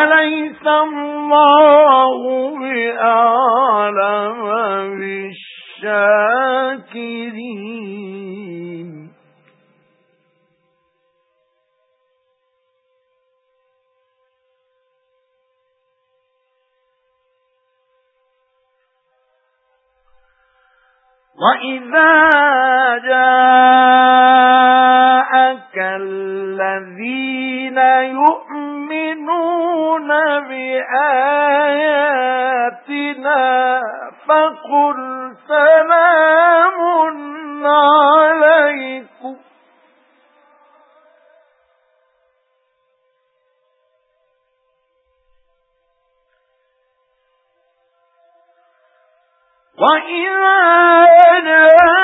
أَلَيْسَ اللَّهُ بِأَعْلَمَ بِالشَّاكِرِينَ؟ وَإِذَا جَاءَكَ الَّذِينَ يُؤْمِنُونَ بِآيَاتِنَا فَقُلْ سَلَامٌ عَلَيْكُمْ. وَإِذَا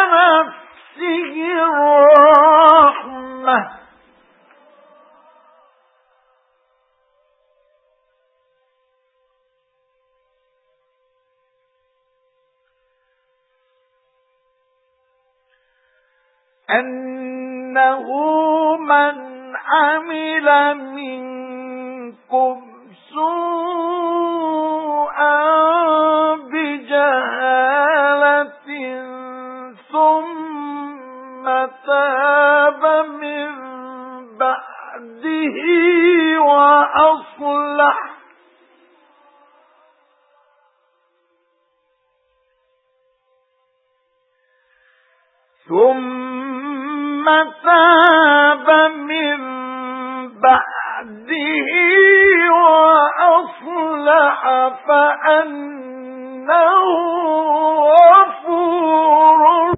أنه من عمل منكم سوءا تاب من بعده وأصلح ثم تاب من بعده وأصلح فأن